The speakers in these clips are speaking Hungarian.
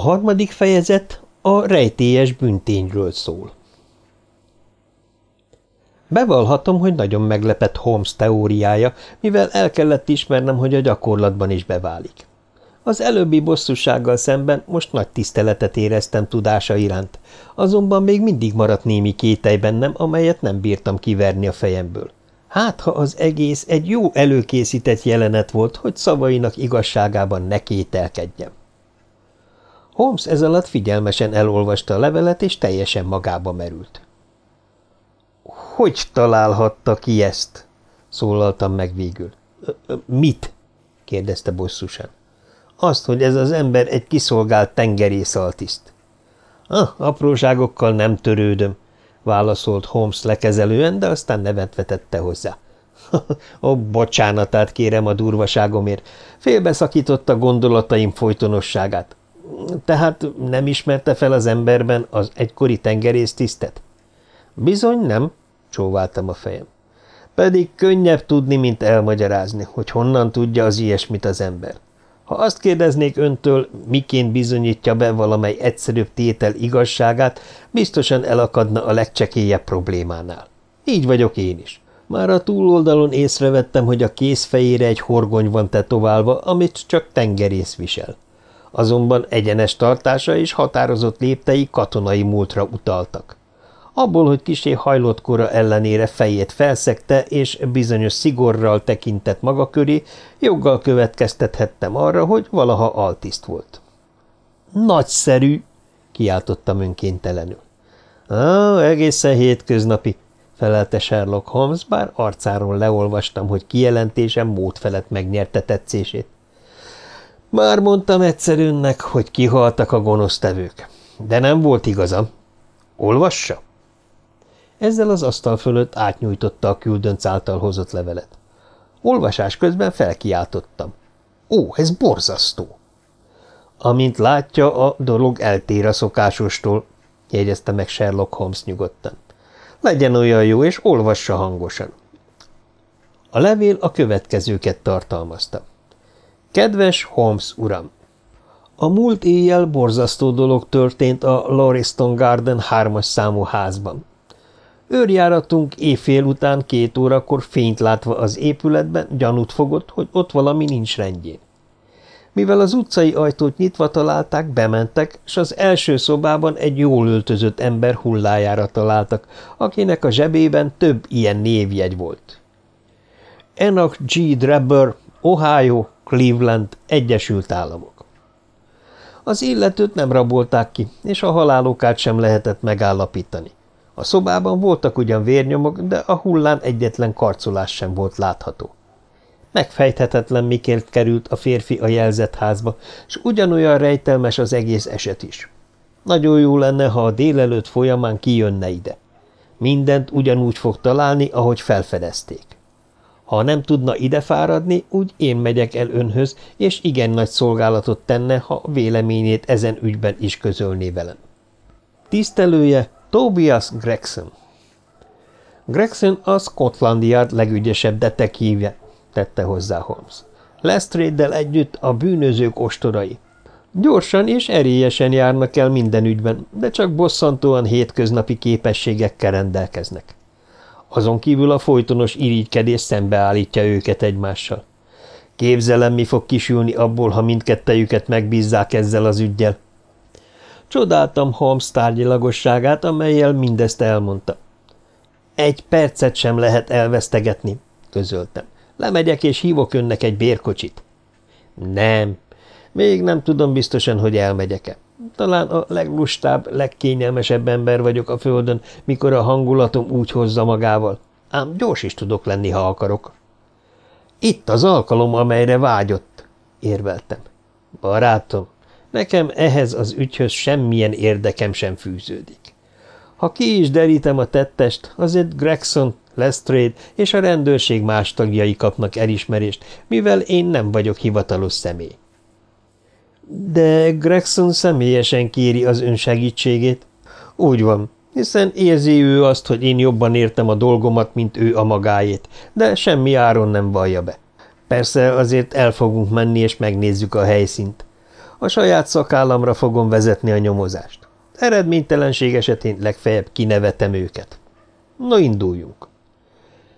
harmadik fejezet a rejtélyes büntényről szól. Bevallhatom, hogy nagyon meglepett Holmes teóriája, mivel el kellett ismernem, hogy a gyakorlatban is beválik. Az előbbi bosszúsággal szemben most nagy tiszteletet éreztem tudása iránt, azonban még mindig maradt némi kételj bennem, amelyet nem bírtam kiverni a fejemből. Hát, ha az egész egy jó előkészített jelenet volt, hogy szavainak igazságában ne kételkedjem. Holmes ez alatt figyelmesen elolvasta a levelet, és teljesen magába merült. – Hogy találhatta ki ezt? – szólaltam meg végül. – Mit? – kérdezte bosszusan. – Azt, hogy ez az ember egy kiszolgált tengerészaltiszt. Ah, – Apróságokkal nem törődöm – válaszolt Holmes lekezelően, de aztán nevet vetette hozzá. – Ó, bocsánatát kérem a durvaságomért. Félbeszakította gondolataim folytonosságát. Tehát nem ismerte fel az emberben az egykori tengerésztisztet? Bizony nem, csóváltam a fejem. Pedig könnyebb tudni, mint elmagyarázni, hogy honnan tudja az ilyesmit az ember. Ha azt kérdeznék öntől, miként bizonyítja be valamely egyszerűbb tétel igazságát, biztosan elakadna a legcsekélyebb problémánál. Így vagyok én is. Már a túloldalon észrevettem, hogy a kéz fejére egy horgony van tetoválva, amit csak tengerész visel. Azonban egyenes tartása és határozott léptei katonai múltra utaltak. Abból, hogy kisé hajlott kora ellenére fejét felszegte, és bizonyos szigorral tekintett maga köré, joggal következtethettem arra, hogy valaha altiszt volt. – Nagyszerű! – kiáltottam önkéntelenül. – Á, egészen hétköznapi – felelte Sherlock Holmes, bár arcáról leolvastam, hogy kijelentésem mód felett megnyerte tetszését. Már mondtam egyszerűnnek, hogy kihaltak a gonosztevők, de nem volt igazam. Olvassa? Ezzel az asztal fölött átnyújtotta a küldönc által hozott levelet. Olvasás közben felkiáltottam. Ó, ez borzasztó! Amint látja, a dolog eltér a szokásostól, jegyezte meg Sherlock Holmes nyugodtan. Legyen olyan jó, és olvassa hangosan. A levél a következőket tartalmazta. Kedves Holmes uram! A múlt éjjel borzasztó dolog történt a Lauriston Garden hármas számú házban. Őrjáratunk éjfél után két órakor fényt látva az épületben gyanút fogott, hogy ott valami nincs rendjén. Mivel az utcai ajtót nyitva találták, bementek, és az első szobában egy jól öltözött ember hullájára találtak, akinek a zsebében több ilyen névjegy volt. Enoch G. Drebber, Ohio, Cleveland, Egyesült Államok. Az illetőt nem rabolták ki, és a halálokát sem lehetett megállapítani. A szobában voltak ugyan vérnyomok, de a hullán egyetlen karcolás sem volt látható. Megfejthetetlen, miként került a férfi a jelzett házba, és ugyanolyan rejtelmes az egész eset is. Nagyon jó lenne, ha a délelőtt folyamán kijönne ide. Mindent ugyanúgy fog találni, ahogy felfedezték. Ha nem tudna ide fáradni, úgy én megyek el önhöz, és igen nagy szolgálatot tenne, ha véleményét ezen ügyben is közölné velem. Tisztelője Tobias Gregson Gregson a Scotland Yard legügyesebb detektívje, tette hozzá Holmes. Lestrade-del együtt a bűnözők ostorai. Gyorsan és erélyesen járnak el minden ügyben, de csak bosszantóan hétköznapi képességekkel rendelkeznek. Azon kívül a folytonos irigykedés szembeállítja őket egymással. Képzelem, mi fog kisülni abból, ha mindkettejüket megbízzák ezzel az ügyjel. Csodáltam Holmes tárgyilagosságát, amelyel mindezt elmondta. Egy percet sem lehet elvesztegetni, közöltem. Lemegyek és hívok önnek egy bérkocsit. Nem, még nem tudom biztosan, hogy elmegyek-e. Talán a leglustább, legkényelmesebb ember vagyok a földön, mikor a hangulatom úgy hozza magával. Ám gyors is tudok lenni, ha akarok. Itt az alkalom, amelyre vágyott, érveltem. Barátom, nekem ehhez az ügyhöz semmilyen érdekem sem fűződik. Ha ki is derítem a tettest, azért Gregson, Lestrade és a rendőrség más tagjai kapnak elismerést, mivel én nem vagyok hivatalos személy. De Gregson személyesen kéri az ön segítségét. Úgy van, hiszen érzi ő azt, hogy én jobban értem a dolgomat, mint ő a magáét, de semmi áron nem vallja be. Persze azért el fogunk menni, és megnézzük a helyszínt. A saját szakállamra fogom vezetni a nyomozást. Eredménytelenség esetén legfeljebb kinevetem őket. No, induljunk.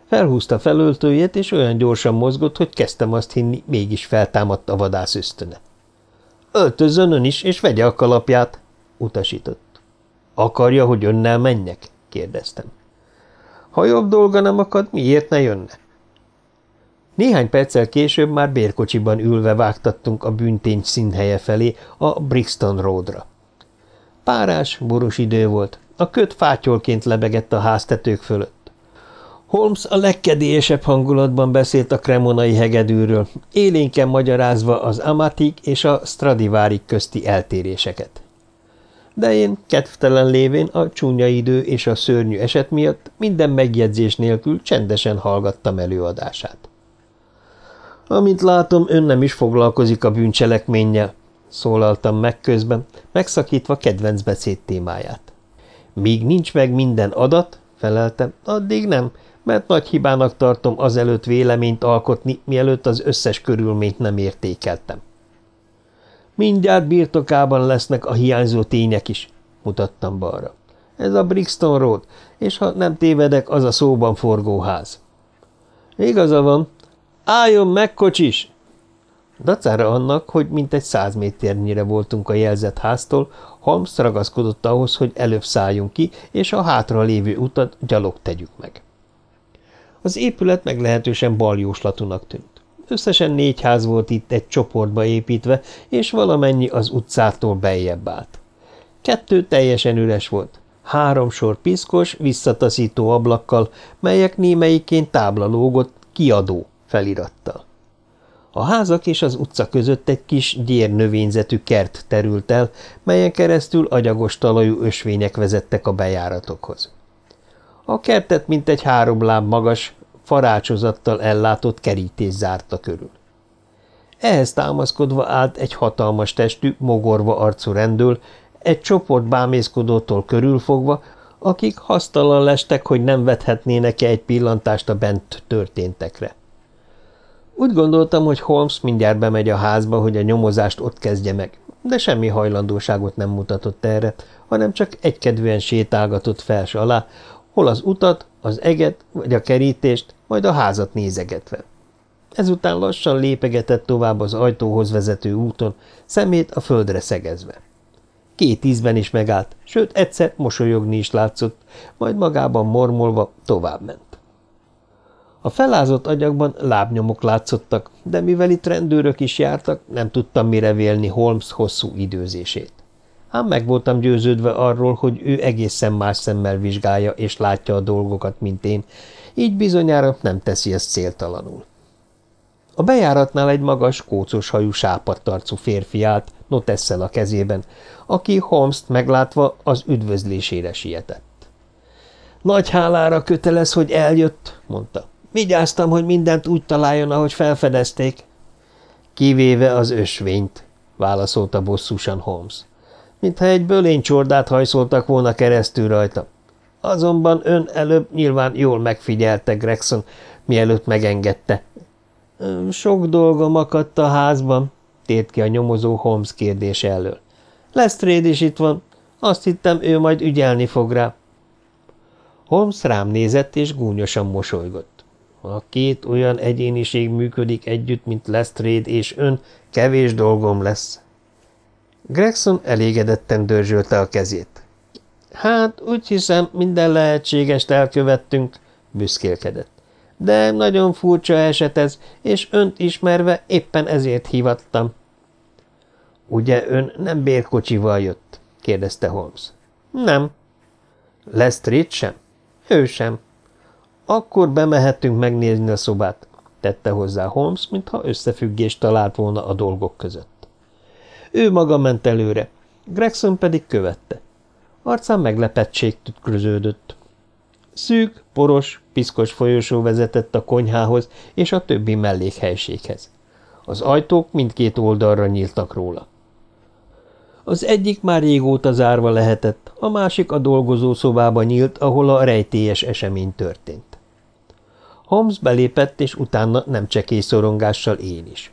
Felhúzta felöltőjét, és olyan gyorsan mozgott, hogy kezdtem azt hinni, mégis feltámadt a vadász ösztöne. Öltözön ön is, és vegye a kalapját, utasított. Akarja, hogy önnel menjek? kérdeztem. Ha jobb dolga nem akad, miért ne jönne? Néhány perccel később már bérkocsiban ülve vágtattunk a büntény színhelye felé, a Brixton Roadra. Párás, boros idő volt, a köt fátyolként lebegett a háztetők fölött. Holmes a legkedélyesebb hangulatban beszélt a kremonai hegedűről, élénken magyarázva az Amatik és a Stradivari közti eltéréseket. De én, kedvtelen lévén a csúnya idő és a szörnyű eset miatt minden megjegyzés nélkül csendesen hallgattam előadását. Amint látom, ön nem is foglalkozik a bűncselekménnyel, szólaltam meg közben, megszakítva kedvenc beszéd témáját. Míg nincs meg minden adat, feleltem, addig nem, mert nagy hibának tartom azelőtt véleményt alkotni, mielőtt az összes körülményt nem értékeltem. Mindjárt birtokában lesznek a hiányzó tények is, mutattam balra. Ez a Brixton Road, és ha nem tévedek, az a szóban forgó ház. Igaza van. Álljon meg, kocsis! Dacára annak, hogy mintegy száz méternyire voltunk a jelzett háztól, Holmes ragaszkodott ahhoz, hogy előbb szálljunk ki, és a hátra lévő utat gyalog tegyük meg. Az épület meglehetősen baljóslatúnak tűnt. Összesen négy ház volt itt egy csoportba építve, és valamennyi az utcától beljebb állt. Kettő teljesen üres volt. Három sor piszkos, visszataszító ablakkal, melyek némelyiként tábla lógott kiadó felirattal. A házak és az utca között egy kis gyérnövényzetű kert terült el, melyen keresztül agyagos talajú ösvények vezettek a bejáratokhoz. A kertet mintegy három láb magas, farácsozattal ellátott kerítés zárta körül. Ehhez támaszkodva állt egy hatalmas testű, mogorva arcú rendőr, egy csoport bámészkodótól körülfogva, akik hasztalan lestek, hogy nem vethetnének-e egy pillantást a bent történtekre. Úgy gondoltam, hogy Holmes mindjárt bemegy a házba, hogy a nyomozást ott kezdje meg, de semmi hajlandóságot nem mutatott erre, hanem csak egykedvűen sétálgatott fels alá, hol az utat, az eget vagy a kerítést, majd a házat nézegetve. Ezután lassan lépegetett tovább az ajtóhoz vezető úton, szemét a földre szegezve. Két ízben is megállt, sőt egyszer mosolyogni is látszott, majd magában mormolva továbbment. A felázott agyakban lábnyomok látszottak, de mivel itt rendőrök is jártak, nem tudtam mire vélni Holmes hosszú időzését. Ám meg voltam győződve arról, hogy ő egészen más szemmel vizsgálja és látja a dolgokat, mint én, így bizonyára nem teszi ezt céltalanul. A bejáratnál egy magas, kócos hajú sápadtarcú férfi állt, notesszel a kezében, aki Holmes-t meglátva az üdvözlésére sietett. Nagy hálára kötelez, hogy eljött, mondta. Vigyáztam, hogy mindent úgy találjon, ahogy felfedezték. Kivéve az ösvényt, válaszolta bosszúsan Holmes mintha egy bölénycsordát hajszoltak volna keresztül rajta. Azonban ön előbb nyilván jól megfigyelte Gregson, mielőtt megengedte. Sok dolgom akadt a házban, tért ki a nyomozó Holmes kérdése elől. Lestrade is itt van. Azt hittem, ő majd ügyelni fog rá. Holmes rám nézett, és gúnyosan mosolygott. Ha két olyan egyéniség működik együtt, mint Lestrade és ön, kevés dolgom lesz. Gregson elégedetten dörzsölte a kezét. Hát, úgy hiszem, minden lehetségest elkövettünk, büszkélkedett. De nagyon furcsa eset ez, és önt ismerve éppen ezért hívattam. Ugye ön nem bérkocsival jött? kérdezte Holmes. Nem. Lestrid sem? Ő sem. Akkor bemehetünk megnézni a szobát, tette hozzá Holmes, mintha összefüggést talált volna a dolgok között. Ő maga ment előre, Gregson pedig követte. Arcán meglepettség tükröződött. Szűk, poros, piszkos folyosó vezetett a konyhához és a többi mellékhelységhez. Az ajtók mindkét oldalra nyíltak róla. Az egyik már régóta zárva lehetett, a másik a dolgozó szobába nyílt, ahol a rejtélyes esemény történt. Holmes belépett, és utána nem csekély szorongással én is.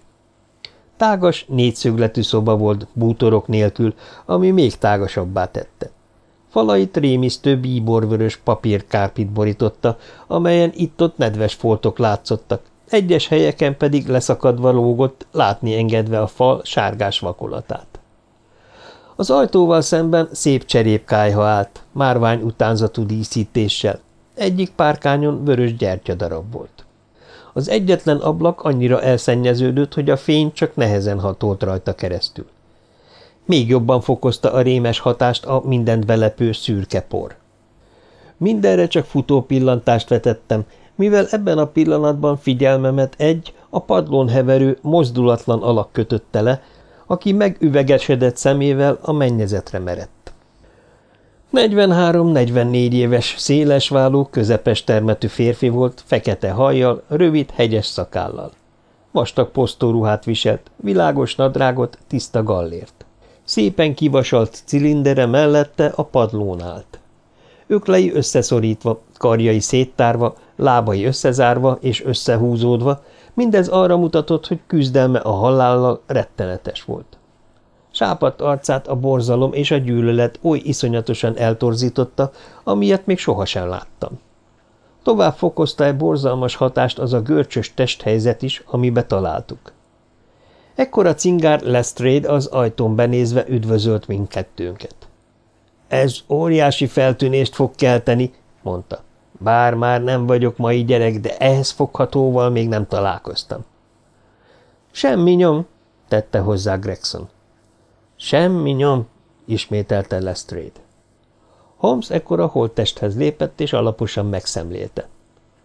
Tágas, négyszögletű szoba volt bútorok nélkül, ami még tágasabbá tette. Falait rémisztő bíborvörös papírkárpit borította, amelyen itt-ott nedves foltok látszottak, egyes helyeken pedig leszakadva lógott, látni engedve a fal sárgás vakolatát. Az ajtóval szemben szép cserépkájha állt, márvány utánzatú díszítéssel, egyik párkányon vörös gyertyadarab volt. Az egyetlen ablak annyira elszennyeződött, hogy a fény csak nehezen hatolt rajta keresztül. Még jobban fokozta a rémes hatást a mindent belepő szürke por. Mindenre csak futó pillantást vetettem, mivel ebben a pillanatban figyelmemet egy, a padlón heverő, mozdulatlan alak kötötte le, aki megüvegesedett szemével a mennyezetre merett. 43-44 éves, szélesváló, közepes termetű férfi volt, fekete hajjal, rövid, hegyes szakállal. Vastag posztóruhát viselt, világos nadrágot, tiszta gallért. Szépen kivasalt cilindere mellette a padlón állt. Öklei összeszorítva, karjai széttárva, lábai összezárva és összehúzódva, mindez arra mutatott, hogy küzdelme a halállal rettenetes volt. Sápadt arcát a borzalom és a gyűlölet oly iszonyatosan eltorzította, amilyet még sohasem láttam. Tovább fokozta egy borzalmas hatást az a görcsös testhelyzet is, amibe találtuk. Ekkor a cingár Lestrade az ajtón benézve üdvözölt mindkettőnket. – Ez óriási feltűnést fog kelteni – mondta. – Bár már nem vagyok mai gyerek, de ehhez foghatóval még nem találkoztam. – Semmi nyom – tette hozzá Gregson. – Semmi nyom – ismételte Lestrade. Holmes ekkor a holttesthez lépett, és alaposan megszemlélte.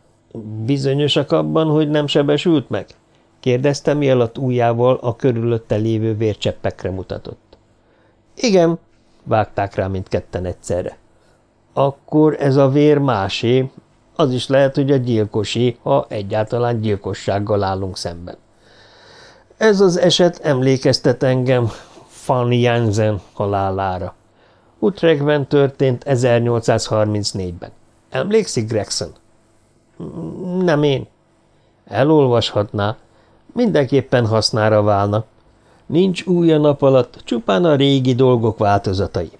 – Bizonyosak abban, hogy nem sebesült meg? – kérdezte, mi alatt ujjával a körülötte lévő vércseppekre mutatott. Igen, vágták rá mindketten egyszerre. Akkor ez a vér másé, az is lehet, hogy a gyilkosé, ha egyáltalán gyilkossággal állunk szemben. Ez az eset emlékeztet engem Fanny Jansen halálára. Utrechtben történt 1834-ben. Emlékszik, Gregson? Nem én. Elolvashatná, Mindenképpen hasznára válna. Nincs új a nap alatt, csupán a régi dolgok változatai.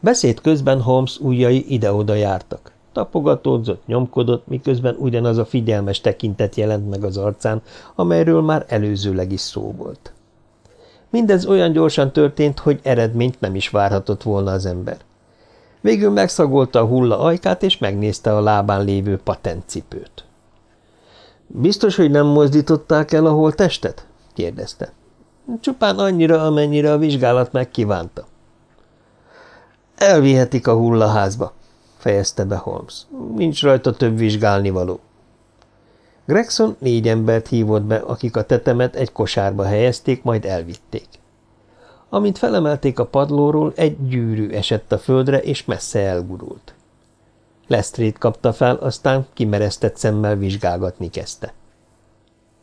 Beszéd közben Holmes ujjai ide-oda jártak. Tapogatódzott, nyomkodott, miközben ugyanaz a figyelmes tekintet jelent meg az arcán, amelyről már előzőleg is szó volt. Mindez olyan gyorsan történt, hogy eredményt nem is várhatott volna az ember. Végül megszagolta a hulla ajkát, és megnézte a lábán lévő patentcipőt. Biztos, hogy nem mozdították el a holttestet? kérdezte. Csupán annyira, amennyire a vizsgálat megkívánta. Elvihetik a hullaházba, fejezte be Holmes. Nincs rajta több vizsgálnivaló. Gregson négy embert hívott be, akik a tetemet egy kosárba helyezték, majd elvitték. Amint felemelték a padlóról, egy gyűrű esett a földre, és messze elgurult. Lestrade kapta fel, aztán kimeresztett szemmel vizsgálgatni kezdte.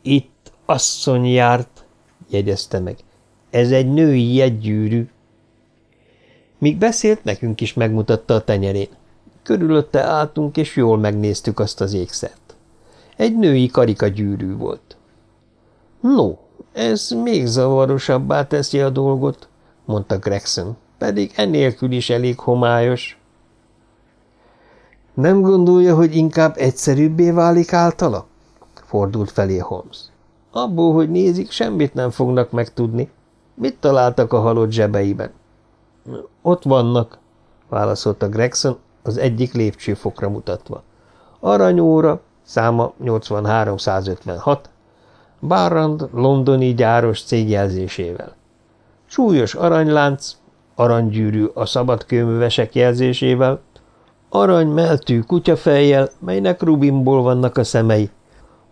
Itt asszony járt, jegyezte meg. Ez egy női jegygyűrű. Míg beszélt, nekünk is megmutatta a tenyerén. Körülötte álltunk, és jól megnéztük azt az ékszert. Egy női karika gyűrű volt. No, ez még zavarosabbá teszi a dolgot, mondta Gregson, pedig enélkül is elég homályos. Nem gondolja, hogy inkább egyszerűbbé válik általa? Fordult felé Holmes. Abból, hogy nézik, semmit nem fognak megtudni. Mit találtak a halott zsebeiben? Ott vannak, válaszolta Gregson, az egyik lépcsőfokra mutatva. Aranyóra, száma 83156, Barrand londoni gyáros cégjelzésével. Súlyos aranylánc, aranygyűrű a szabadkőművesek jelzésével, arany meltű kutyafejjel, melynek rubinból vannak a szemei,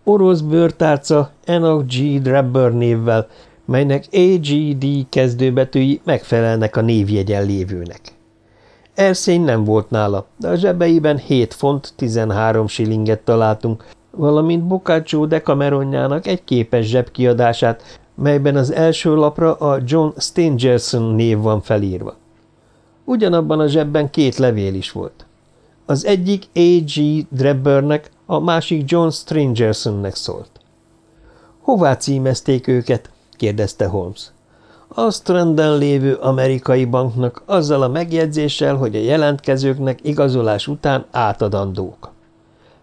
orosz bőrtárca Enoch G. Drabber névvel, melynek AGD kezdőbetűi megfelelnek a névjegyen lévőnek. Erszény nem volt nála, de a zsebeiben 7 font 13 shillinget találtunk, valamint Boccaccio Decameronjának egy képes zsebkiadását, melyben az első lapra a John Stangerson név van felírva. Ugyanabban a zsebben két levél is volt. Az egyik A.G. Drebbernek, a másik John Strangersonnek szólt. Hová címezték őket? – kérdezte Holmes. A Stranden lévő amerikai banknak azzal a megjegyzéssel, hogy a jelentkezőknek igazolás után átadandók.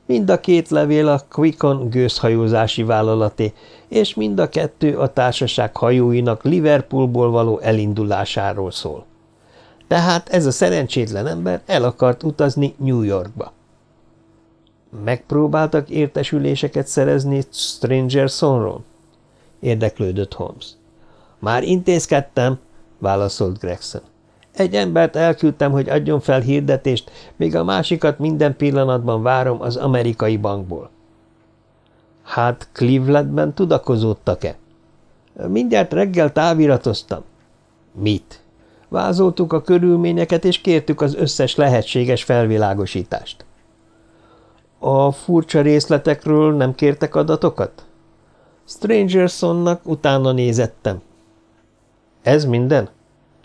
Mind a két levél a Quickon gőzhajózási vállalaté, és mind a kettő a társaság hajóinak Liverpoolból való elindulásáról szól. Tehát ez a szerencsétlen ember el akart utazni New Yorkba. Megpróbáltak értesüléseket szerezni Strangersonról? Érdeklődött Holmes. Már intézkedtem, válaszolt Gregson. Egy embert elküldtem, hogy adjon fel hirdetést, míg a másikat minden pillanatban várom az amerikai bankból. Hát Clevelandben tudakozódtak-e? Mindjárt reggel táviratoztam. Mit? Vázoltuk a körülményeket, és kértük az összes lehetséges felvilágosítást. A furcsa részletekről nem kértek adatokat? Strangersonnak utána nézettem. Ez minden?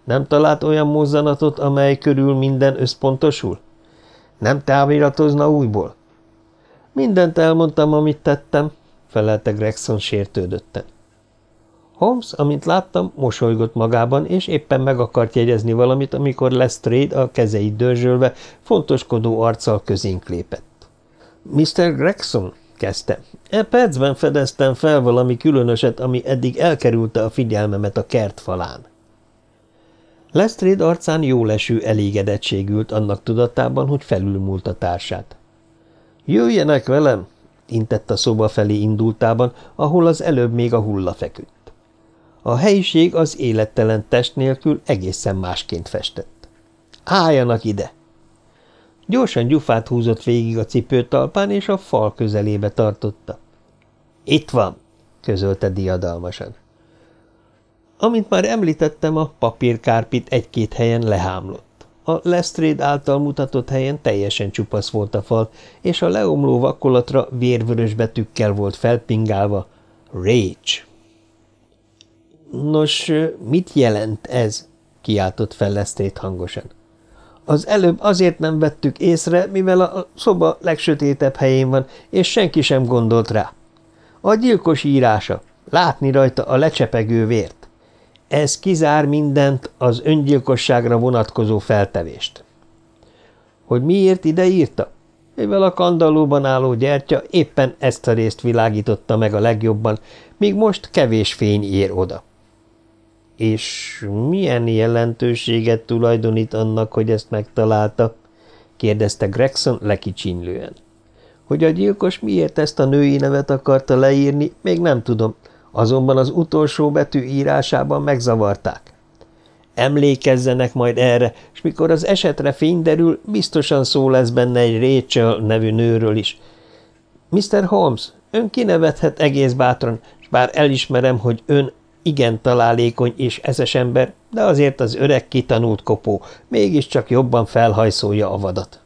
Nem talált olyan mozzanatot, amely körül minden összpontosul? Nem táviratozna újból? Mindent elmondtam, amit tettem, felelte Gregson sértődötten. Holmes, amint láttam, mosolygott magában, és éppen meg akart jegyezni valamit, amikor Lestrade a kezeit dörzsölve, fontoskodó arccal közénk lépett. – Mr. Gregson? – kezdte. – E percben fedeztem fel valami különöset, ami eddig elkerülte a figyelmemet a kert falán. Lestrade arcán jóleső elégedettség ült annak tudatában, hogy felülmúlt a társát. – Jöjjenek velem! – intett a szoba felé indultában, ahol az előbb még a hulla feküdt. A helyiség az élettelen test nélkül egészen másként festett. – Álljanak ide! Gyorsan gyufát húzott végig a cipőtalpán, és a fal közelébe tartotta. – Itt van! – közölte diadalmasan. Amint már említettem, a papírkárpit egy-két helyen lehámlott. A Lestrade által mutatott helyen teljesen csupasz volt a fal, és a leomló vakolatra vérvörös betűkkel volt felpingálva Rage. Nos, mit jelent ez? kiáltott fel Lestrade hangosan. Az előbb azért nem vettük észre, mivel a szoba legsötétebb helyén van, és senki sem gondolt rá. A gyilkos írása. Látni rajta a lecsepegő vért. Ez kizár mindent, az öngyilkosságra vonatkozó feltevést. Hogy miért ide írta? Mivel a kandallóban álló gyertya éppen ezt a részt világította meg a legjobban, míg most kevés fény ér oda. És milyen jelentőséget tulajdonít annak, hogy ezt megtalálta? kérdezte Gregson lekicsinlően. Hogy a gyilkos miért ezt a női nevet akarta leírni, még nem tudom, azonban az utolsó betű írásában megzavarták. Emlékezzenek majd erre, és mikor az esetre fény derül, biztosan szó lesz benne egy Rachel nevű nőről is. Mr. Holmes, ön kinevethet egész bátran, és bár elismerem, hogy ön igen találékony és eszes ember, de azért az öreg kitanult kopó mégiscsak jobban felhajszolja a vadat.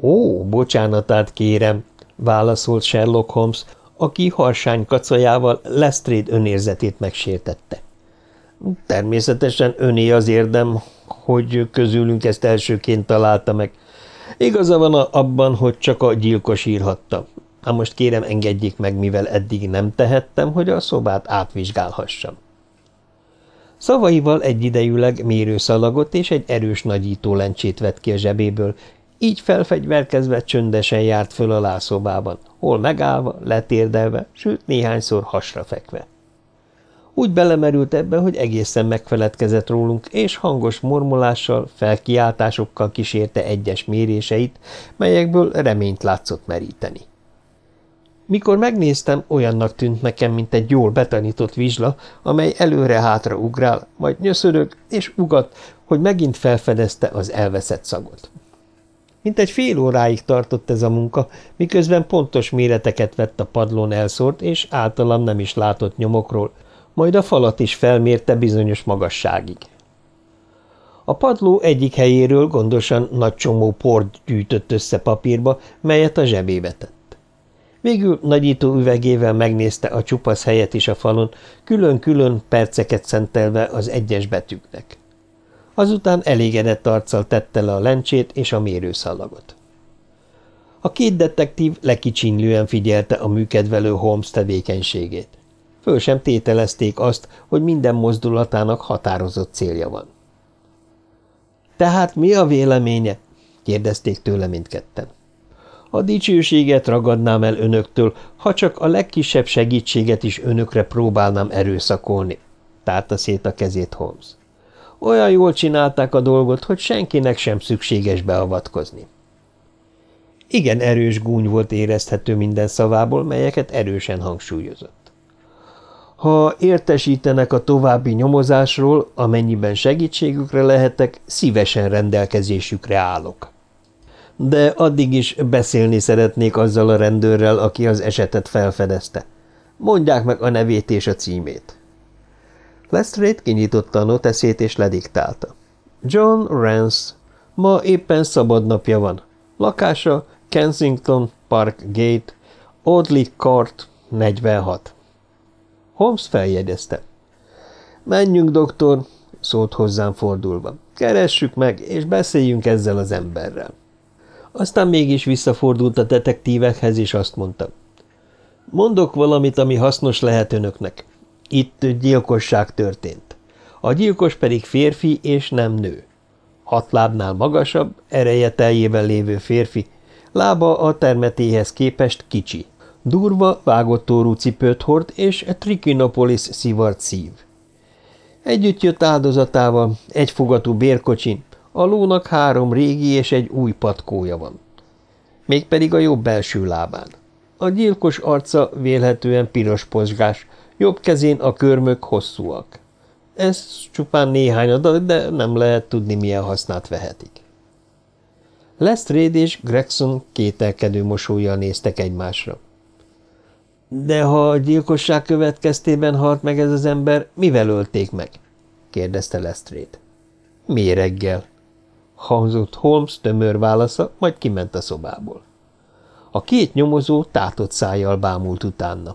Ó, bocsánatát kérem, válaszolt Sherlock Holmes, aki harsány kacajával Lestrade önérzetét megsértette. Természetesen öné az érdem, hogy közülünk ezt elsőként találta meg. Igaza van abban, hogy csak a gyilkos írhatta. Na most kérem engedjék meg, mivel eddig nem tehettem, hogy a szobát átvizsgálhassam. Szavaival egyidejűleg mérőszalagot és egy erős nagyító lencsét vett ki a zsebéből, így felfegyverkezve csöndesen járt föl a lászobában, hol megállva, letérdelve, sőt néhányszor hasra fekve. Úgy belemerült ebbe, hogy egészen megfeledkezett rólunk, és hangos mormolással, felkiáltásokkal kísérte egyes méréseit, melyekből reményt látszott meríteni. Mikor megnéztem, olyannak tűnt nekem, mint egy jól betanított vizsla, amely előre-hátra ugrál, majd nyöszörög és ugat, hogy megint felfedezte az elveszett szagot. Mint egy fél óráig tartott ez a munka, miközben pontos méreteket vett a padlón elszórt és általam nem is látott nyomokról, majd a falat is felmérte bizonyos magasságig. A padló egyik helyéről gondosan nagy csomó port gyűjtött össze papírba, melyet a zsebébe tett. Végül nagyító üvegével megnézte a csupasz helyet is a falon, külön-külön perceket szentelve az egyes betűknek. Azután elégedett arccal tette le a lencsét és a mérőszalagot. A két detektív lekicsinlően figyelte a műkedvelő Holmes tevékenységét. föl sem tételezték azt, hogy minden mozdulatának határozott célja van. – Tehát mi a véleménye? – kérdezték tőle mindketten. A dicsőséget ragadnám el önöktől, ha csak a legkisebb segítséget is önökre próbálnám erőszakolni, tárta szét a kezét Holmes. Olyan jól csinálták a dolgot, hogy senkinek sem szükséges beavatkozni. Igen erős gúny volt érezhető minden szavából, melyeket erősen hangsúlyozott. Ha értesítenek a további nyomozásról, amennyiben segítségükre lehetek, szívesen rendelkezésükre állok de addig is beszélni szeretnék azzal a rendőrrel, aki az esetet felfedezte. Mondják meg a nevét és a címét. Lestrade kinyitotta a noteszét és lediktálta. John Rance. Ma éppen szabad napja van. Lakása Kensington Park Gate, Audley Court, 46. Holmes feljegyezte. Menjünk, doktor, szólt hozzám fordulva. Keressük meg, és beszéljünk ezzel az emberrel. Aztán mégis visszafordult a detektívekhez, és azt mondta. Mondok valamit, ami hasznos lehet önöknek. Itt gyilkosság történt. A gyilkos pedig férfi és nem nő. Hat lábnál magasabb, ereje teljében lévő férfi, lába a termetéhez képest kicsi. Durva, vágott órú cipőt hord, és Trikinopolis szivart szív. Együtt jött áldozatával, egy fogatú bérkocsin, a lónak három régi és egy új patkója van. Mégpedig a jobb belső lábán. A gyilkos arca vélhetően piros pozsgás, jobb kezén a körmök hosszúak. Ez csupán néhány adat, de nem lehet tudni, milyen hasznát vehetik. Lestrade és Gregson kételkedő mosolyjal néztek egymásra. De ha a gyilkosság következtében halt meg ez az ember, mivel ölték meg? kérdezte Lestrade. Méreggel, hangzott Holmes tömör válasza, majd kiment a szobából. A két nyomozó tátott szájjal bámult utána.